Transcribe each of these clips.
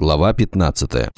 Глава 15.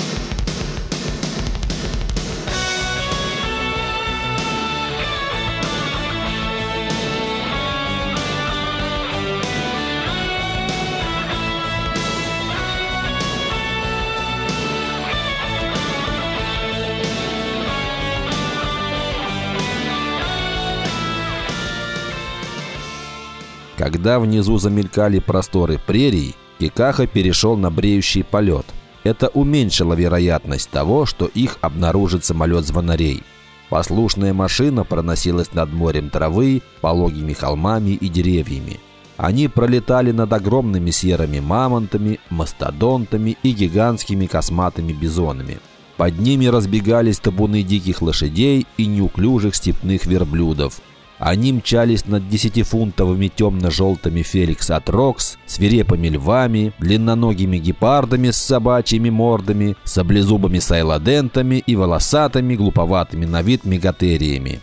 Когда внизу замелькали просторы прерий, Кикаха перешел на бреющий полет. Это уменьшило вероятность того, что их обнаружит самолет звонарей. Послушная машина проносилась над морем травы, пологими холмами и деревьями. Они пролетали над огромными серыми мамонтами, мастодонтами и гигантскими косматыми бизонами. Под ними разбегались табуны диких лошадей и неуклюжих степных верблюдов – они мчались над десятифунтовыми темно-желтыми Феликс от Рокс, свирепыми львами, длинноногими гепардами с собачьими мордами, саблезубыми сайладентами и волосатыми, глуповатыми на вид мегатериями.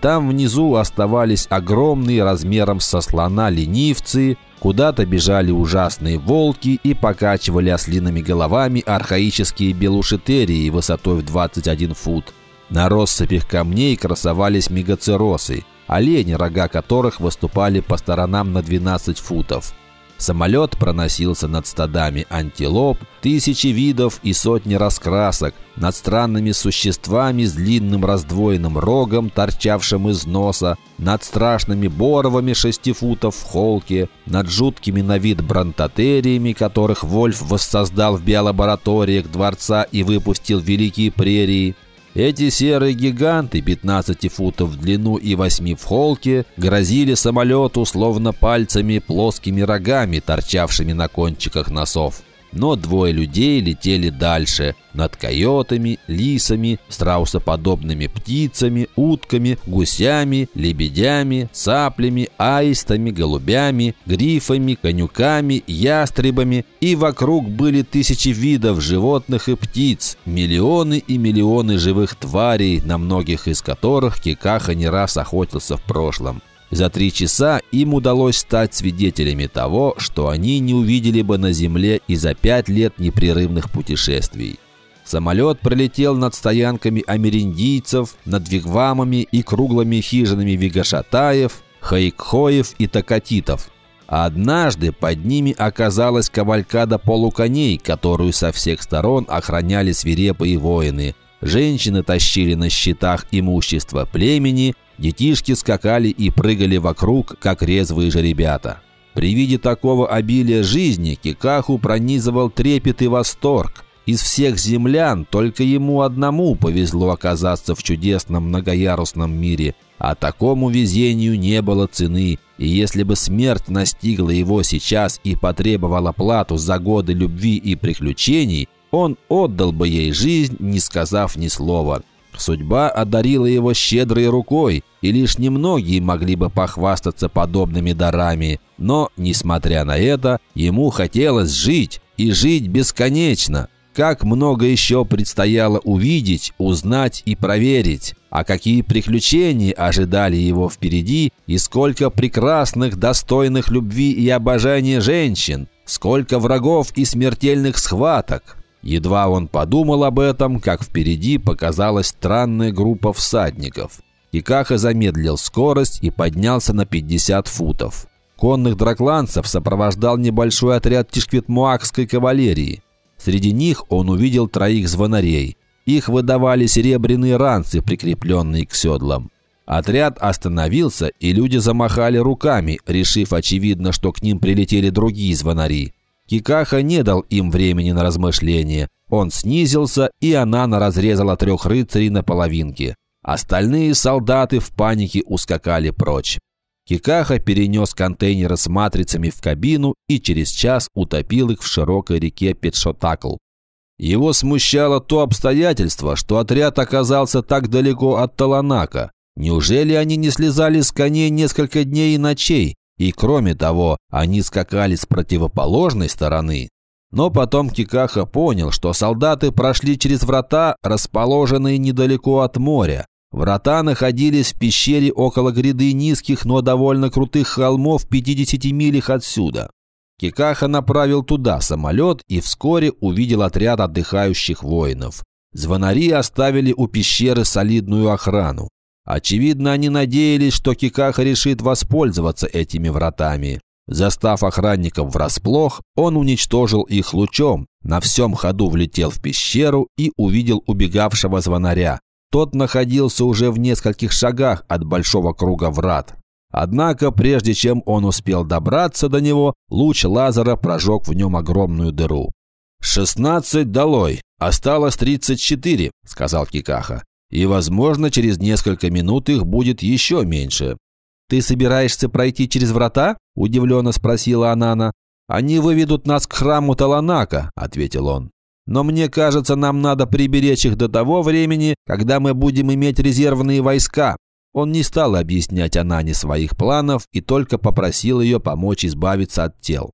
Там внизу оставались огромные размером со слона ленивцы, куда-то бежали ужасные волки и покачивали ослиными головами архаические белушетерии высотой в 21 фут. На россыпях камней красовались мегацеросы – олени, рога которых выступали по сторонам на 12 футов. Самолет проносился над стадами антилоп, тысячи видов и сотни раскрасок, над странными существами с длинным раздвоенным рогом, торчавшим из носа, над страшными боровыми шести футов в холке, над жуткими на вид бронтотериями, которых Вольф воссоздал в биолабораториях дворца и выпустил в Великие прерии, эти серые гиганты, 15 футов в длину и 8 в холке, грозили самолету словно пальцами плоскими рогами, торчавшими на кончиках носов. Но двое людей летели дальше, над койотами, лисами, страусоподобными птицами, утками, гусями, лебедями, цаплями, аистами, голубями, грифами, конюками, ястребами, и вокруг были тысячи видов животных и птиц, миллионы и миллионы живых тварей, на многих из которых Кикаха не раз охотился в прошлом. За три часа им удалось стать свидетелями того, что они не увидели бы на Земле и за пять лет непрерывных путешествий. Самолет пролетел над стоянками америндийцев, над вигвамами и круглыми хижинами вигашатаев, хайкхоев и такатитов. А однажды под ними оказалась кавалькада полуконей, которую со всех сторон охраняли свирепые воины. Женщины тащили на щитах имущество племени, Детишки скакали и прыгали вокруг, как резвые же ребята. При виде такого обилия жизни Кикаху пронизывал трепет и восторг. Из всех землян только ему одному повезло оказаться в чудесном многоярусном мире, а такому везению не было цены, и если бы смерть настигла его сейчас и потребовала плату за годы любви и приключений, он отдал бы ей жизнь, не сказав ни слова – Судьба одарила его щедрой рукой, и лишь немногие могли бы похвастаться подобными дарами. Но, несмотря на это, ему хотелось жить, и жить бесконечно. Как много еще предстояло увидеть, узнать и проверить. А какие приключения ожидали его впереди, и сколько прекрасных, достойных любви и обожания женщин, сколько врагов и смертельных схваток. Едва он подумал об этом, как впереди показалась странная группа всадников. Икаха замедлил скорость и поднялся на 50 футов. Конных дракланцев сопровождал небольшой отряд тишквитмуакской кавалерии. Среди них он увидел троих звонарей. Их выдавали серебряные ранцы, прикрепленные к седлам. Отряд остановился, и люди замахали руками, решив, очевидно, что к ним прилетели другие звонари. Кикаха не дал им времени на размышление. Он снизился, и она разрезала трех рыцарей на половинки. Остальные солдаты в панике ускакали прочь. Кикаха перенес контейнеры с матрицами в кабину и через час утопил их в широкой реке Петшотакл. Его смущало то обстоятельство, что отряд оказался так далеко от Таланака. Неужели они не слезали с коней несколько дней и ночей, и кроме того, они скакали с противоположной стороны. Но потом Кикаха понял, что солдаты прошли через врата, расположенные недалеко от моря. Врата находились в пещере около гряды низких, но довольно крутых холмов в 50 милях отсюда. Кикаха направил туда самолет и вскоре увидел отряд отдыхающих воинов. Звонари оставили у пещеры солидную охрану. Очевидно, они надеялись, что Кикаха решит воспользоваться этими вратами. Застав охранников врасплох, он уничтожил их лучом, на всем ходу влетел в пещеру и увидел убегавшего звонаря. Тот находился уже в нескольких шагах от большого круга врат. Однако, прежде чем он успел добраться до него, луч лазера прожег в нем огромную дыру. «Шестнадцать долой, осталось тридцать четыре», — сказал Кикаха. «И, возможно, через несколько минут их будет еще меньше». «Ты собираешься пройти через врата?» – удивленно спросила Анана. «Они выведут нас к храму Таланака», – ответил он. «Но мне кажется, нам надо приберечь их до того времени, когда мы будем иметь резервные войска». Он не стал объяснять Анане своих планов и только попросил ее помочь избавиться от тел.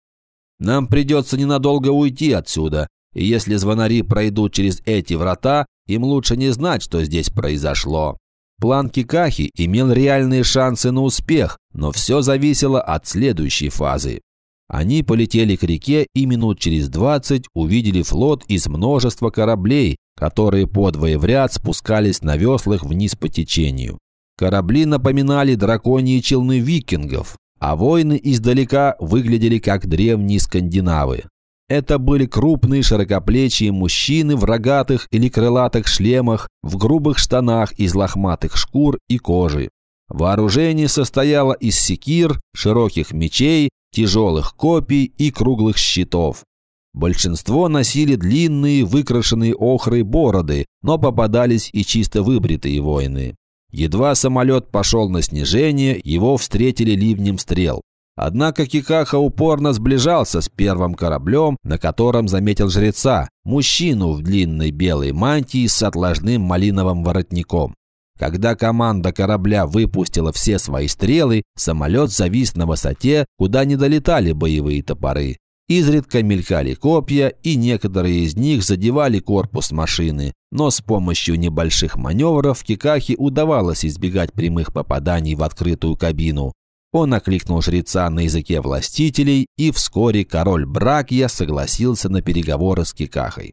«Нам придется ненадолго уйти отсюда, и если звонари пройдут через эти врата, им лучше не знать, что здесь произошло. План Кикахи имел реальные шансы на успех, но все зависело от следующей фазы. Они полетели к реке и минут через 20 увидели флот из множества кораблей, которые подвое в ряд спускались на веслах вниз по течению. Корабли напоминали драконьи челны викингов, а воины издалека выглядели как древние скандинавы. Это были крупные широкоплечие мужчины в рогатых или крылатых шлемах, в грубых штанах из лохматых шкур и кожи. Вооружение состояло из секир, широких мечей, тяжелых копий и круглых щитов. Большинство носили длинные, выкрашенные охрой бороды, но попадались и чисто выбритые воины. Едва самолет пошел на снижение, его встретили ливнем стрел. Однако Кикаха упорно сближался с первым кораблем, на котором заметил жреца, мужчину в длинной белой мантии с отложным малиновым воротником. Когда команда корабля выпустила все свои стрелы, самолет завис на высоте, куда не долетали боевые топоры. Изредка мелькали копья, и некоторые из них задевали корпус машины, но с помощью небольших маневров Кикахи удавалось избегать прямых попаданий в открытую кабину. Он окликнул жреца на языке властителей, и вскоре король Бракья согласился на переговоры с Кикахой.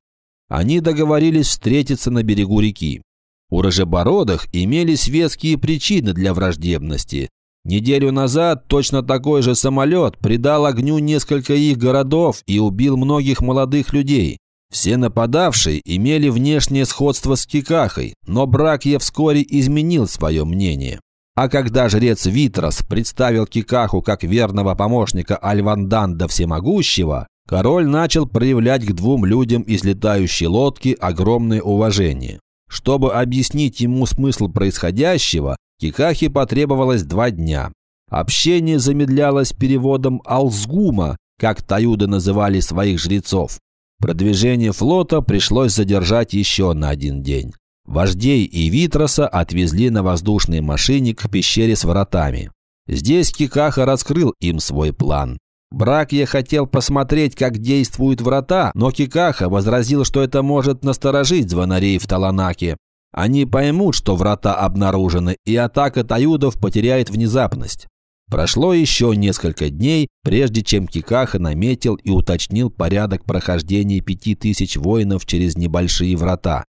Они договорились встретиться на берегу реки. У Рожебородых имелись веские причины для враждебности. Неделю назад точно такой же самолет придал огню несколько их городов и убил многих молодых людей. Все нападавшие имели внешнее сходство с Кикахой, но Бракья вскоре изменил свое мнение. А когда жрец Витрос представил Кикаху как верного помощника Альванданда Всемогущего, король начал проявлять к двум людям из летающей лодки огромное уважение. Чтобы объяснить ему смысл происходящего, Кикахе потребовалось два дня. Общение замедлялось переводом «алзгума», как таюды называли своих жрецов. Продвижение флота пришлось задержать еще на один день. Вождей и Витроса отвезли на воздушной машине к пещере с вратами. Здесь Кикаха раскрыл им свой план. Бракья хотел посмотреть, как действуют врата, но Кикаха возразил, что это может насторожить звонарей в Таланаке. Они поймут, что врата обнаружены, и атака таюдов потеряет внезапность. Прошло еще несколько дней, прежде чем Кикаха наметил и уточнил порядок прохождения пяти тысяч воинов через небольшие врата.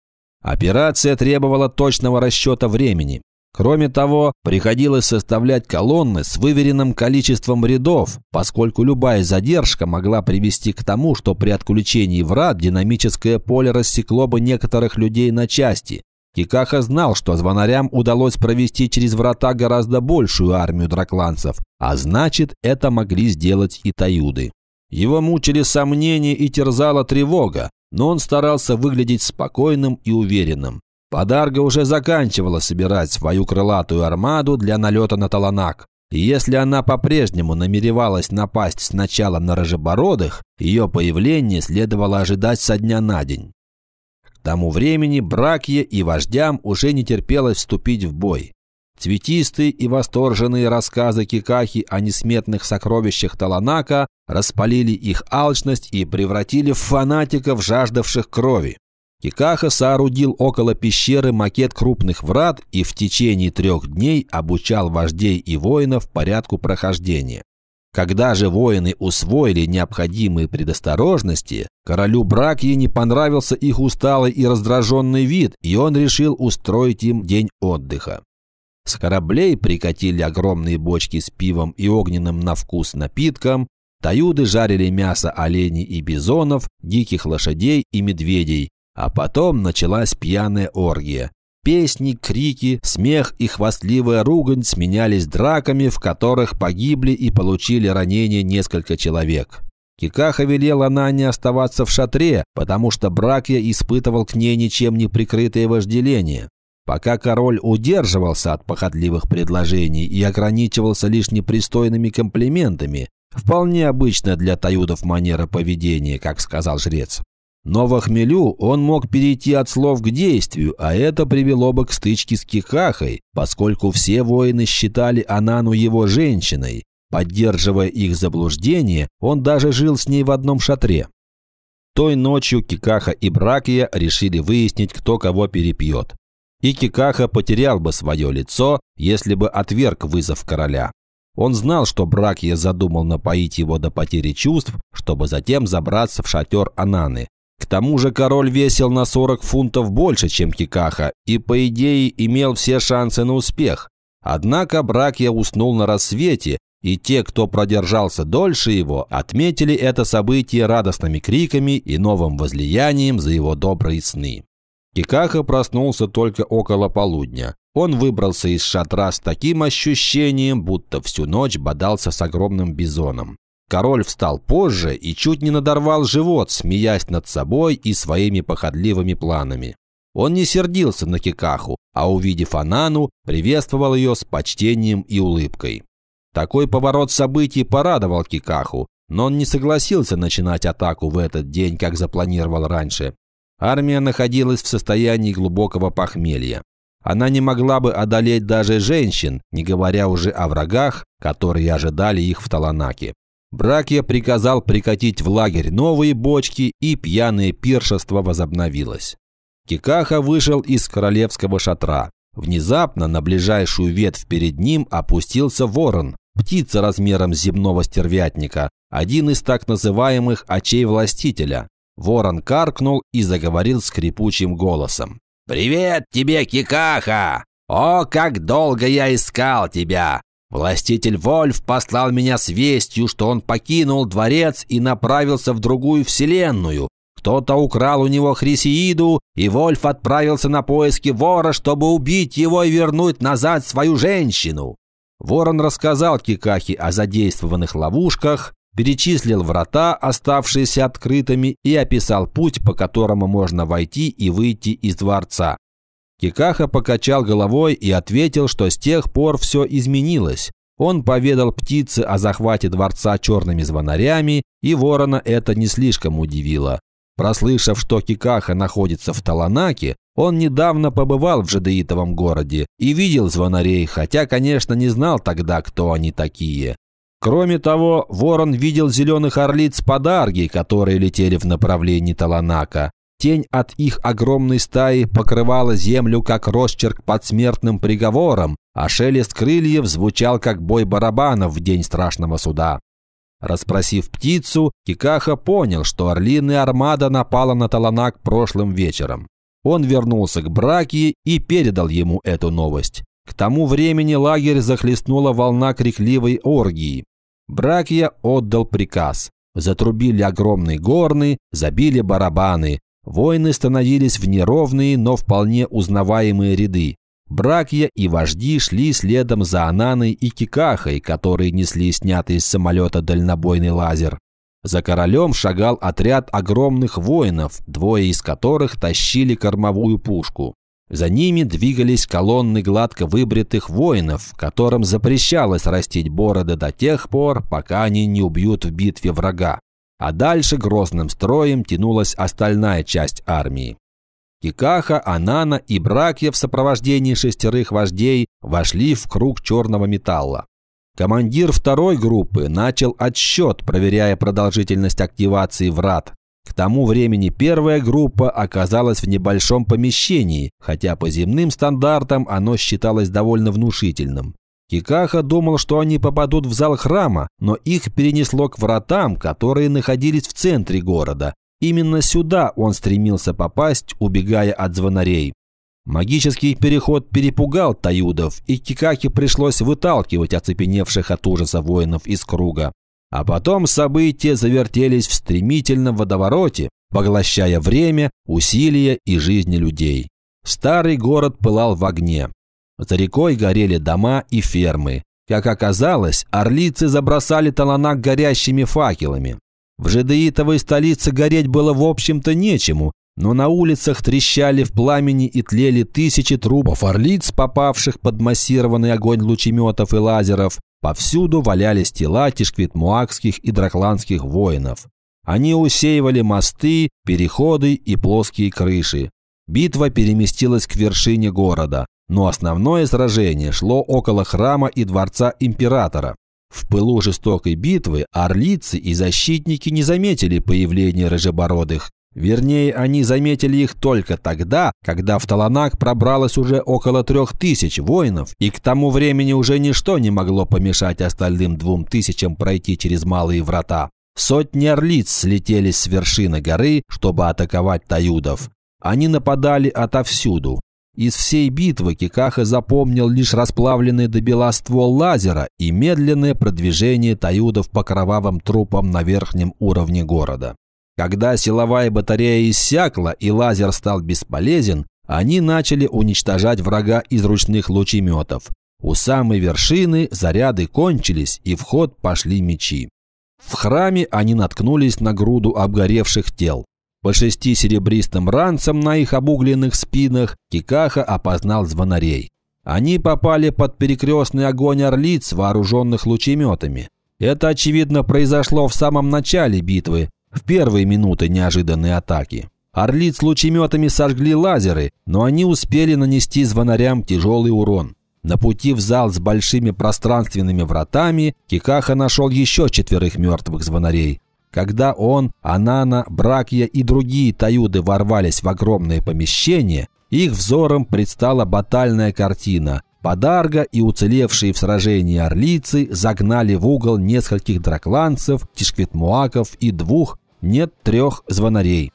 Операция требовала точного расчета времени. Кроме того, приходилось составлять колонны с выверенным количеством рядов, поскольку любая задержка могла привести к тому, что при отключении врат динамическое поле рассекло бы некоторых людей на части. Кикаха знал, что звонарям удалось провести через врата гораздо большую армию дракланцев, а значит, это могли сделать и таюды. Его мучили сомнения и терзала тревога, но он старался выглядеть спокойным и уверенным. Подарга уже заканчивала собирать свою крылатую армаду для налета на Таланак. И если она по-прежнему намеревалась напасть сначала на Рожебородых, ее появление следовало ожидать со дня на день. К тому времени Бракье и вождям уже не терпелось вступить в бой. Цветистые и восторженные рассказы Кикахи о несметных сокровищах Таланака распалили их алчность и превратили в фанатиков, жаждавших крови. Кикаха соорудил около пещеры макет крупных врат и в течение трех дней обучал вождей и воинов порядку прохождения. Когда же воины усвоили необходимые предосторожности, королю Бракье не понравился их усталый и раздраженный вид, и он решил устроить им день отдыха. С кораблей прикатили огромные бочки с пивом и огненным на вкус напитком, таюды жарили мясо оленей и бизонов, диких лошадей и медведей, а потом началась пьяная оргия. Песни, крики, смех и хвастливая ругань сменялись драками, в которых погибли и получили ранения несколько человек. Кикаха велела Нане оставаться в шатре, потому что Бракья испытывал к ней ничем не прикрытое вожделение. Пока король удерживался от похотливых предложений и ограничивался лишь непристойными комплиментами, вполне обычная для таюдов манера поведения, как сказал жрец. Но в хмелю он мог перейти от слов к действию, а это привело бы к стычке с Кикахой, поскольку все воины считали Анану его женщиной. Поддерживая их заблуждение, он даже жил с ней в одном шатре. Той ночью Кикаха и Бракия решили выяснить, кто кого перепьет. И Кикаха потерял бы свое лицо, если бы отверг вызов короля. Он знал, что Бракия задумал напоить его до потери чувств, чтобы затем забраться в шатер Ананы. К тому же король весил на 40 фунтов больше, чем Кикаха, и, по идее, имел все шансы на успех. Однако Бракья уснул на рассвете, и те, кто продержался дольше его, отметили это событие радостными криками и новым возлиянием за его добрые сны. Кикаха проснулся только около полудня. Он выбрался из шатра с таким ощущением, будто всю ночь бодался с огромным бизоном. Король встал позже и чуть не надорвал живот, смеясь над собой и своими походливыми планами. Он не сердился на Кикаху, а увидев Анану, приветствовал ее с почтением и улыбкой. Такой поворот событий порадовал Кикаху, но он не согласился начинать атаку в этот день, как запланировал раньше. Армия находилась в состоянии глубокого похмелья. Она не могла бы одолеть даже женщин, не говоря уже о врагах, которые ожидали их в Таланаке. Бракья приказал прикатить в лагерь новые бочки, и пьяное пиршество возобновилось. Кикаха вышел из королевского шатра. Внезапно на ближайшую ветвь перед ним опустился ворон, птица размером земного стервятника, один из так называемых очей властителя. Ворон каркнул и заговорил скрипучим голосом. «Привет тебе, Кикаха! О, как долго я искал тебя! Властитель Вольф послал меня с вестью, что он покинул дворец и направился в другую вселенную. Кто-то украл у него Хрисеиду, и Вольф отправился на поиски вора, чтобы убить его и вернуть назад свою женщину. Ворон рассказал Кикахе о задействованных ловушках, перечислил врата, оставшиеся открытыми, и описал путь, по которому можно войти и выйти из дворца. Кикаха покачал головой и ответил, что с тех пор все изменилось. Он поведал птице о захвате дворца черными звонарями, и ворона это не слишком удивило. Прослышав, что Кикаха находится в Таланаке, он недавно побывал в жадеитовом городе и видел звонарей, хотя, конечно, не знал тогда, кто они такие. Кроме того, ворон видел зеленых орлиц подарги, которые летели в направлении Таланака. Тень от их огромной стаи покрывала землю, как росчерк под смертным приговором, а шелест крыльев звучал, как бой барабанов в день страшного суда. Распросив птицу, Кикаха понял, что орлиная армада напала на Таланак прошлым вечером. Он вернулся к Бракии и передал ему эту новость. К тому времени лагерь захлестнула волна крикливой оргии. Бракия отдал приказ. Затрубили огромные горны, забили барабаны, Воины становились в неровные, но вполне узнаваемые ряды. Бракья и вожди шли следом за Ананой и Кикахой, которые несли снятый из самолета дальнобойный лазер. За королем шагал отряд огромных воинов, двое из которых тащили кормовую пушку. За ними двигались колонны гладко выбритых воинов, которым запрещалось растить бороды до тех пор, пока они не убьют в битве врага а дальше грозным строем тянулась остальная часть армии. Кикаха, Анана и Бракья в сопровождении шестерых вождей вошли в круг черного металла. Командир второй группы начал отсчет, проверяя продолжительность активации врат. К тому времени первая группа оказалась в небольшом помещении, хотя по земным стандартам оно считалось довольно внушительным. Кикаха думал, что они попадут в зал храма, но их перенесло к вратам, которые находились в центре города. Именно сюда он стремился попасть, убегая от звонарей. Магический переход перепугал таюдов, и Кикахе пришлось выталкивать оцепеневших от ужаса воинов из круга. А потом события завертелись в стремительном водовороте, поглощая время, усилия и жизни людей. Старый город пылал в огне. За рекой горели дома и фермы. Как оказалось, орлицы забросали Таланак горящими факелами. В жидеитовой столице гореть было в общем-то нечему, но на улицах трещали в пламени и тлели тысячи трупов орлиц, попавших под массированный огонь лучеметов и лазеров. Повсюду валялись тела тишквитмуакских и дракланских воинов. Они усеивали мосты, переходы и плоские крыши. Битва переместилась к вершине города, но основное сражение шло около храма и дворца императора. В пылу жестокой битвы орлицы и защитники не заметили появления рыжебородых. Вернее, они заметили их только тогда, когда в Таланак пробралось уже около трех тысяч воинов, и к тому времени уже ничто не могло помешать остальным двум тысячам пройти через малые врата. Сотни орлиц слетелись с вершины горы, чтобы атаковать таюдов. Они нападали отовсюду. Из всей битвы Кикаха запомнил лишь расплавленный до бела ствол лазера и медленное продвижение таюдов по кровавым трупам на верхнем уровне города. Когда силовая батарея иссякла и лазер стал бесполезен, они начали уничтожать врага из ручных лучеметов. У самой вершины заряды кончились, и в ход пошли мечи. В храме они наткнулись на груду обгоревших тел. По шести серебристым ранцам на их обугленных спинах Кикаха опознал звонарей. Они попали под перекрестный огонь орлиц, вооруженных лучеметами. Это, очевидно, произошло в самом начале битвы, в первые минуты неожиданной атаки. Орлиц лучеметами сожгли лазеры, но они успели нанести звонарям тяжелый урон. На пути в зал с большими пространственными вратами Кикаха нашел еще четверых мертвых звонарей. Когда он, Анана, Бракья и другие таюды ворвались в огромное помещение, их взором предстала батальная картина. Подарга и уцелевшие в сражении орлицы загнали в угол нескольких дракланцев, тишквитмуаков и двух нет трех звонарей.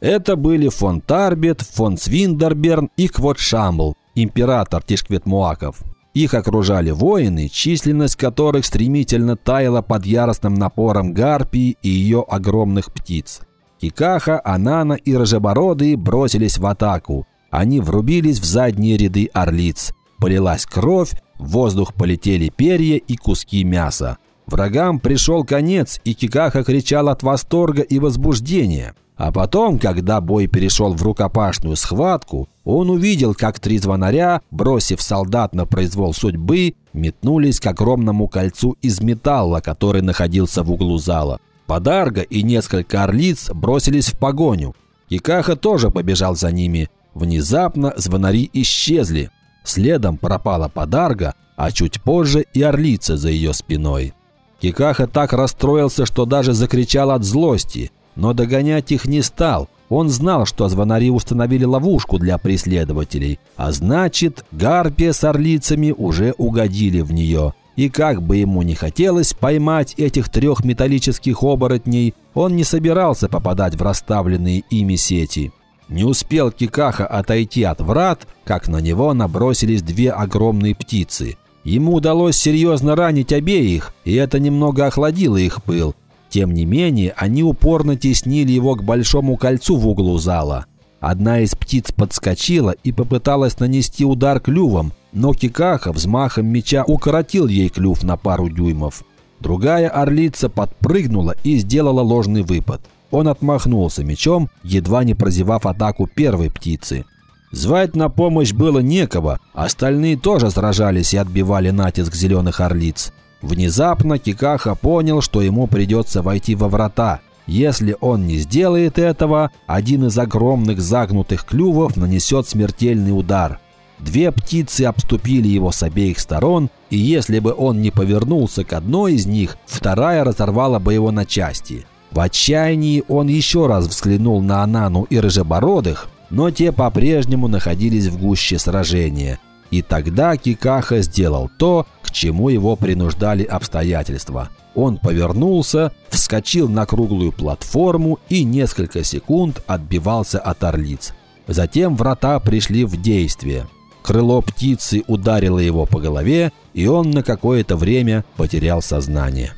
Это были фон Тарбет, фон Свиндерберн и Квот Шамбл, император Тишкветмуаков. Их окружали воины, численность которых стремительно таяла под яростным напором гарпии и ее огромных птиц. Кикаха, Анана и Рожебородые бросились в атаку. Они врубились в задние ряды орлиц. Полилась кровь, в воздух полетели перья и куски мяса. Врагам пришел конец, и Кикаха кричал от восторга и возбуждения. А потом, когда бой перешел в рукопашную схватку, он увидел, как три звонаря, бросив солдат на произвол судьбы, метнулись к огромному кольцу из металла, который находился в углу зала. Подарга и несколько орлиц бросились в погоню. Кикаха тоже побежал за ними. Внезапно звонари исчезли. Следом пропала подарга, а чуть позже и орлица за ее спиной. Кикаха так расстроился, что даже закричал от злости, но догонять их не стал. Он знал, что звонари установили ловушку для преследователей, а значит, гарпия с орлицами уже угодили в нее. И как бы ему не хотелось поймать этих трех металлических оборотней, он не собирался попадать в расставленные ими сети. Не успел Кикаха отойти от врат, как на него набросились две огромные птицы. Ему удалось серьезно ранить обеих, и это немного охладило их пыл. Тем не менее, они упорно теснили его к большому кольцу в углу зала. Одна из птиц подскочила и попыталась нанести удар клювом, но Кикаха взмахом меча укоротил ей клюв на пару дюймов. Другая орлица подпрыгнула и сделала ложный выпад. Он отмахнулся мечом, едва не прозевав атаку первой птицы. Звать на помощь было некого, остальные тоже сражались и отбивали натиск зеленых орлиц. Внезапно Кикаха понял, что ему придется войти во врата. Если он не сделает этого, один из огромных загнутых клювов нанесет смертельный удар. Две птицы обступили его с обеих сторон, и если бы он не повернулся к одной из них, вторая разорвала бы его на части. В отчаянии он еще раз взглянул на Анану и Рыжебородых, но те по-прежнему находились в гуще сражения. И тогда Кикаха сделал то, к чему его принуждали обстоятельства. Он повернулся, вскочил на круглую платформу и несколько секунд отбивался от орлиц. Затем врата пришли в действие. Крыло птицы ударило его по голове, и он на какое-то время потерял сознание.